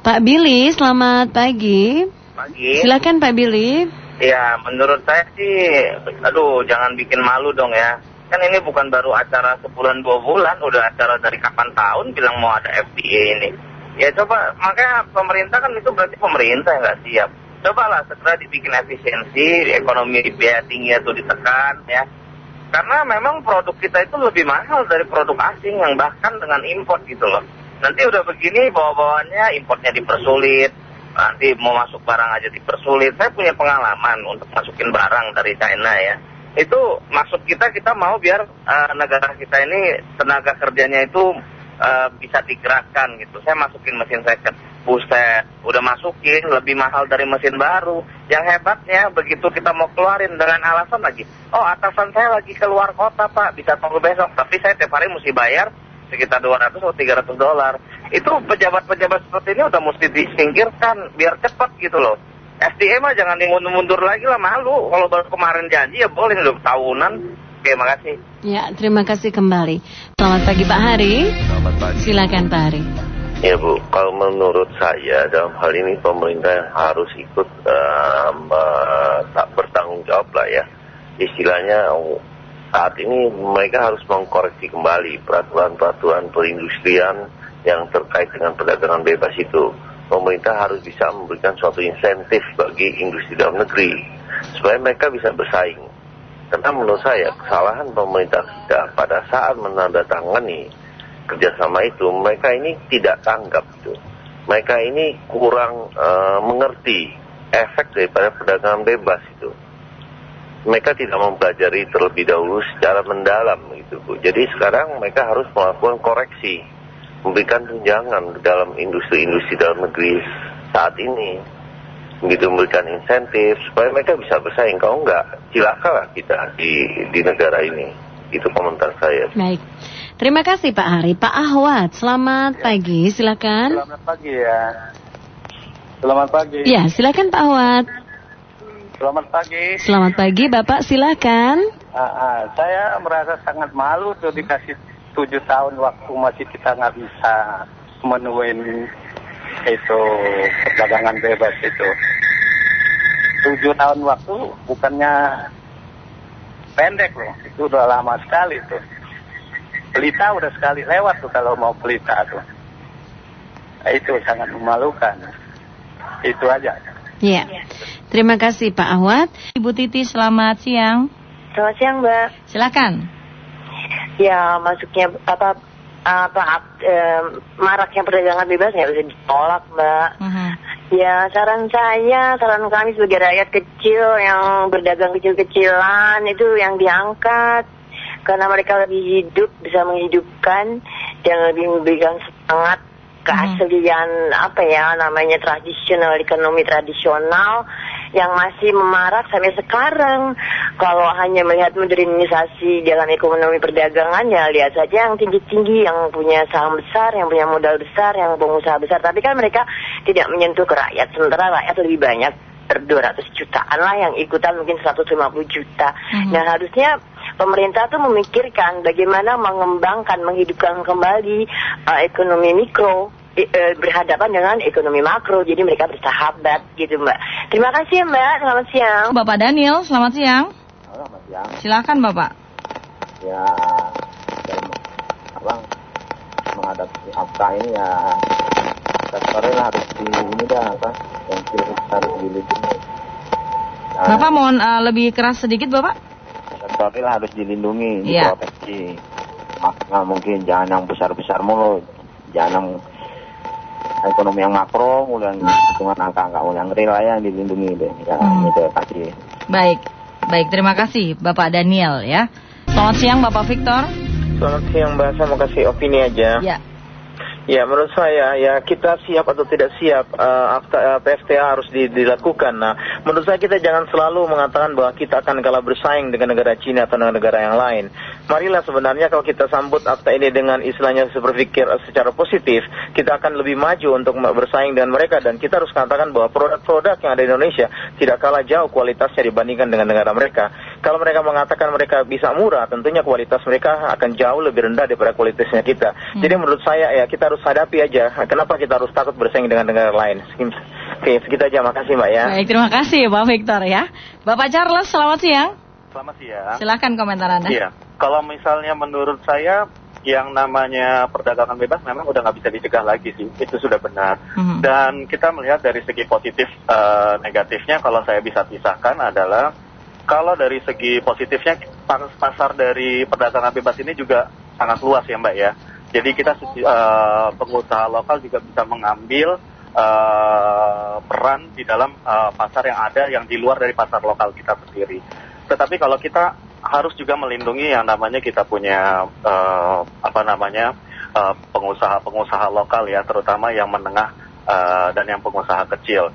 Pak Billy, selamat pagi. Pagi. Silakan Pak Billy. Ya, menurut saya sih, aduh jangan bikin malu dong ya. Kan ini bukan baru acara sebulan dua bulan, udah acara dari kapan tahun bilang mau ada FTA ini. Ya coba, makanya pemerintah kan itu berarti pemerintah nggak siap. Cobalah segera dibikin efisiensi, ekonomi biaya tinggi itu ditekan ya. Karena memang produk kita itu lebih mahal dari produk asing yang bahkan dengan import gitu loh. Nanti udah begini bawa-bawaannya importnya dipersulit, nanti mau masuk barang aja dipersulit. Saya punya pengalaman untuk masukin barang dari China ya. Itu maksud kita kita mau biar uh, negara kita ini tenaga kerjanya itu uh, bisa digerakkan gitu. Saya masukin mesin second, buset, udah masukin lebih mahal dari mesin baru. Yang hebatnya begitu kita mau keluarin dengan alasan lagi, oh atasan saya lagi keluar kota pak, bisa tunggu besok. Tapi saya tiap hari mesti bayar sekitar 200 atau 300 dolar. Itu pejabat-pejabat seperti ini udah mesti disingkirkan biar cepat gitu loh. SDM mah jangan dimundur-mundur lagi lah malu. Kalau baru kemarin janji ya boleh udah tahunan. Oke, makasih. Ya, terima kasih kembali. Selamat pagi Pak Hari. Selamat pagi. Silakan Pak Hari. Ya Bu, kalau menurut saya dalam hal ini pemerintah harus ikut uh, tak bertanggung jawab lah ya. Istilahnya saat ini mereka harus mengkoreksi kembali peraturan-peraturan perindustrian yang terkait dengan perdagangan bebas itu. Pemerintah harus bisa memberikan suatu insentif bagi industri dalam negeri supaya mereka bisa bersaing. Karena menurut saya kesalahan pemerintah kita pada saat menandatangani kerjasama itu mereka ini tidak tanggap itu. Mereka ini kurang uh, mengerti efek daripada perdagangan bebas itu mereka tidak mempelajari terlebih dahulu secara mendalam gitu Bu. Jadi sekarang mereka harus melakukan koreksi, memberikan tunjangan dalam industri-industri dalam negeri saat ini. Begitu memberikan insentif supaya mereka bisa bersaing. Kalau enggak, cilakalah kita di di negara ini. Itu komentar saya. Baik. Terima kasih Pak Hari. Pak Ahwat, selamat ya. pagi. Silakan. Selamat pagi ya. Selamat pagi. Ya, silakan Pak Ahwat. Selamat pagi. Selamat pagi, Bapak. Silakan. Uh, uh, saya merasa sangat malu tuh dikasih tujuh tahun waktu masih kita nggak bisa menuin itu perdagangan bebas itu. Tujuh tahun waktu bukannya pendek loh, itu udah lama sekali tuh. Pelita udah sekali lewat tuh kalau mau pelita tuh. Nah, itu sangat memalukan. Itu aja. Iya. Yeah. Terima kasih Pak Ahwat. Ibu Titi selamat siang. Selamat siang Mbak. Silakan. Ya masuknya apa apa eh, maraknya perdagangan bebas nggak bisa ditolak Mbak. Uh. -huh. Ya saran saya, saran kami sebagai rakyat kecil yang berdagang kecil-kecilan itu yang diangkat karena mereka lebih hidup bisa menghidupkan dan lebih memberikan semangat keaslian hmm. apa ya namanya tradisional ekonomi tradisional yang masih memarak sampai sekarang. Kalau hanya melihat modernisasi jalan ekonomi perdagangan ya lihat saja yang tinggi-tinggi, yang punya saham besar, yang punya modal besar, yang pengusaha besar. Tapi kan mereka tidak menyentuh ke rakyat, sementara rakyat lebih banyak 200 jutaan lah yang ikutan mungkin 150 juta. Hmm. Nah harusnya pemerintah tuh memikirkan bagaimana mengembangkan, menghidupkan kembali uh, ekonomi mikro uh, berhadapan dengan ekonomi makro, jadi mereka bersahabat gitu Mbak. Terima kasih Mbak, selamat siang. Bapak Daniel, selamat siang. Selamat siang. Silakan Bapak. Ya, abang menghadapi apa ini ya sektornya harus di ini dah apa yang harus dilindungi. Nah, Bapak mohon uh, lebih keras sedikit Bapak. Sektornya harus dilindungi, yeah. diproteksi. Nggak mungkin jangan yang besar-besar mulu, jangan yang ekonomi yang makro, kemudian hitungan angka-angka yang real yang dilindungi deh. Ya, hmm. itu kasih. Baik, baik terima kasih Bapak Daniel ya. Selamat siang Bapak Victor. Selamat siang Mbak, saya mau kasih opini aja. Ya. Ya, menurut saya ya kita siap atau tidak siap uh, uh, PFTA harus di, dilakukan. Nah, menurut saya kita jangan selalu mengatakan bahwa kita akan kalah bersaing dengan negara Cina atau dengan negara yang lain. Marilah sebenarnya kalau kita sambut akta ini dengan istilahnya berpikir secara positif, kita akan lebih maju untuk bersaing dengan mereka dan kita harus katakan bahwa produk-produk yang ada di Indonesia tidak kalah jauh kualitasnya dibandingkan dengan negara mereka. Kalau mereka mengatakan mereka bisa murah, tentunya kualitas mereka akan jauh lebih rendah daripada kualitasnya kita. Hmm. Jadi menurut saya ya kita harus hadapi aja. Kenapa kita harus takut bersaing dengan negara lain? Oke, segitu aja. Makasih Mbak ya. Baik, terima kasih Pak Victor ya. Bapak Charles, selamat siang. Selamat siang. Silahkan komentar Anda. Iya, kalau misalnya menurut saya yang namanya perdagangan bebas memang udah nggak bisa dicegah lagi sih, itu sudah benar. Mhm. Dan kita melihat dari segi positif eh, negatifnya, kalau saya bisa pisahkan adalah kalau dari segi positifnya pas- pasar dari perdagangan bebas ini juga sangat luas ya Mbak ya. Jadi kita eh, pengusaha lokal juga bisa mengambil eh, peran di dalam eh, pasar yang ada yang di luar dari pasar lokal kita sendiri. Tetapi kalau kita harus juga melindungi yang namanya kita punya eh, apa namanya eh, pengusaha-pengusaha lokal ya, terutama yang menengah eh, dan yang pengusaha kecil.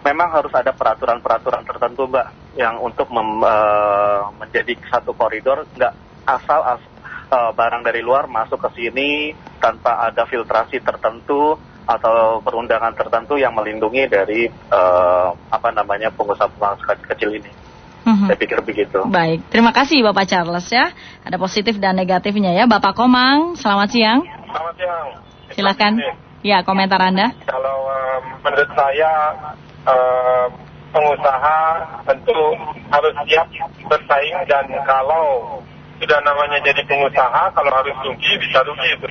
Memang harus ada peraturan-peraturan tertentu, Mbak, yang untuk mem- eh, menjadi satu koridor nggak asal as- eh, barang dari luar masuk ke sini tanpa ada filtrasi tertentu atau perundangan tertentu yang melindungi dari eh, apa namanya pengusaha-pengusaha kecil ini. Mhm. Saya pikir begitu. Baik, terima kasih Bapak Charles ya. Ada positif dan negatifnya ya. Bapak Komang, selamat siang. Selamat siang. Silakan. Ya, komentar Anda. Kalau em, menurut saya em, pengusaha tentu harus siap bersaing dan kalau sudah namanya jadi pengusaha, kalau harus rugi bisa rugi itu.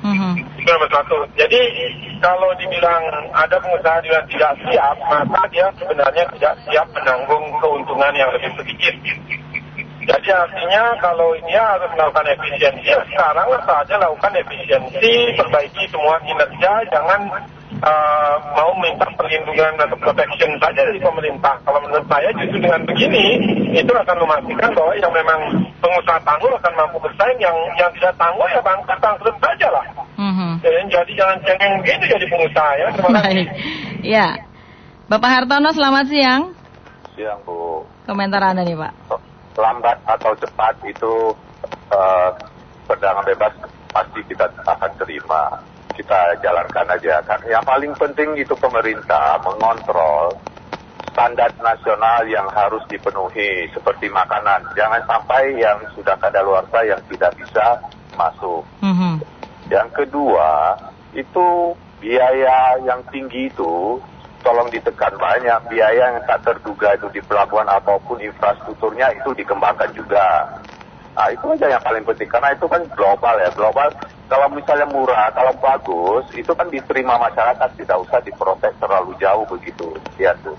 Mhm. Itu nomor satu. Jadi kalau dibilang ada pengusaha yang tidak siap, maka dia sebenarnya tidak siap menanggung keuntungan yang lebih sedikit. Jadi artinya kalau dia harus melakukan efisiensi, ya sekarang saja lakukan efisiensi, perbaiki semua kinerja, jangan uh, mau minta perlindungan atau protection saja dari pemerintah. Kalau menurut saya justru dengan begini, itu akan memastikan bahwa yang memang pengusaha tangguh akan mampu bersaing, yang yang tidak tangguh ya bangkrut bangkrut saja lah. Jadi jangan cengeng gitu jadi pengusaha ya. Terima kasih. Baik. Ya. Bapak Hartono, selamat siang. Siang Bu, Komentar Anda nih, Pak. lambat atau cepat itu eh, perdagangan bebas pasti kita akan terima. Kita jalankan aja. Kan yang paling penting itu pemerintah mengontrol standar nasional yang harus dipenuhi seperti makanan. Jangan sampai yang sudah kadaluarsa yang tidak bisa masuk. Mhm. Yang kedua, itu biaya yang tinggi itu tolong ditekan banyak. Biaya yang tak terduga itu di pelabuhan apa pun infrastrukturnya itu dikembangkan juga. Nah itu aja yang paling penting karena itu kan global ya global. Kalau misalnya murah, kalau bagus itu kan diterima masyarakat tidak usah diprotes terlalu jauh begitu. Ya tuh.